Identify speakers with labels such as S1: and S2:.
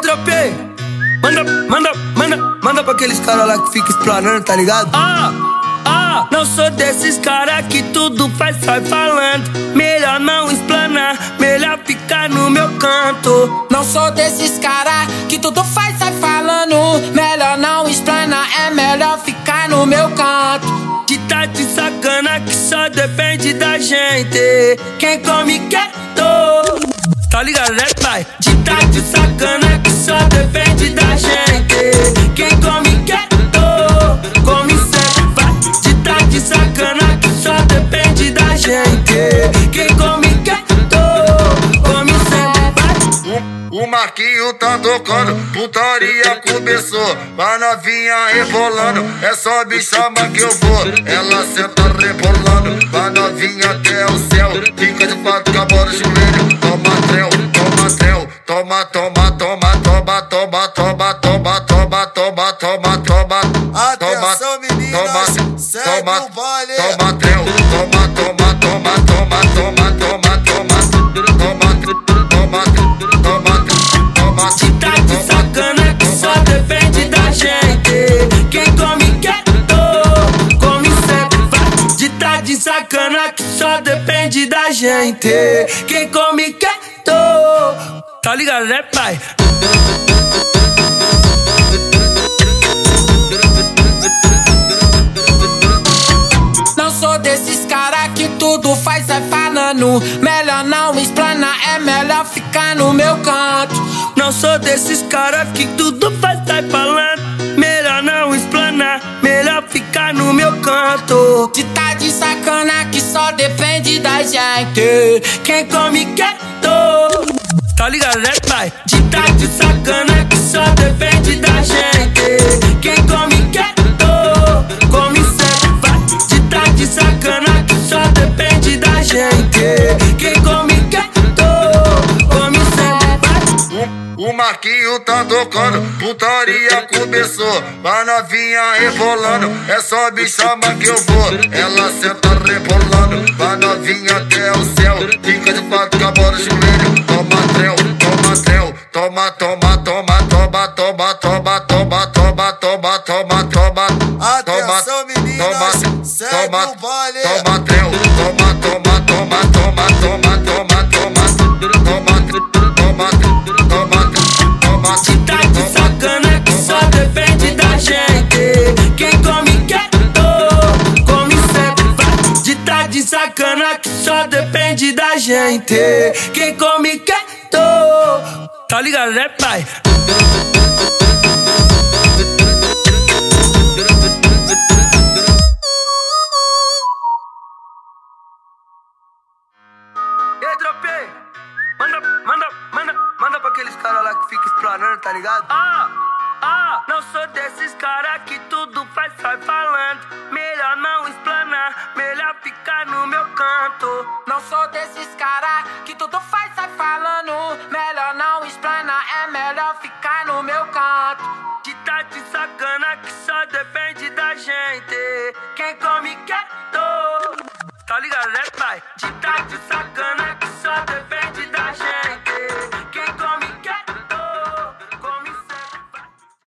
S1: Ei, tropei! Manda, manda, manda, manda pra aqueles caras lá que fica explanando, tá ligado?
S2: Ah, ah, não sou desses caras que tudo faz, sai falando. Melhor não explanar, melhor ficar no meu canto.
S3: Não sou desses caras que tudo faz, sai falando. Melhor não explanar, é melhor ficar no meu canto.
S2: De tá de sacana que só depende da gente. Quem come quer Tá ligado, né, pai? De tá de sacana que só depende da gente. Quem come quieto, come sempre vai. De tá de sacana que só depende da gente. Quem come quieto, come sempre vai.
S4: O, o Marquinho tá tocando, putaria começou. A novinha rebolando, é só me chamar que eu vou. Ela senta rebolando, a novinha até o céu. Fica de quatro com a bola no joelho. Toma trel, toma trel, toma, toma, toma, toma, toma, toma, toma, toma, toma, toma, toma.
S1: Atenção, meninas, segue
S4: toma,
S1: o baile.
S4: Toma trel,
S2: que só depende da gente. Quem come quieto, tá ligado, né, pai?
S3: Não sou desses caras que tudo faz, sai falando. Melhor não explanar, é melhor ficar no meu canto.
S2: Não sou desses caras que tudo faz, sai falando. Melhor não explanar, melhor ficar no meu canto.
S3: De tá
S2: Quem come quieto, tá ligado, né, pai? De tá de sacana que só
S4: O Marquinho tá tocando, putaria começou. A novinha rebolando, é só me chamar que eu vou. Ela senta rebolando, a novinha até o céu. Fica de quatro com a bola no joelho. Toma trel, toma trel, toma, toma, toma, toma, toma, toma, toma, toma, toma, toma, toma.
S1: Atenção, meninas,
S2: sacana que só depende da gente. Quem come quieto, tá ligado, né, pai?
S1: Ei, tropei! Manda, manda, manda, manda pra aqueles caras lá que fica explanando, tá ligado?
S2: Ah, ah, não sou desses caras que tudo faz, sai falando.
S3: Desses caras que tudo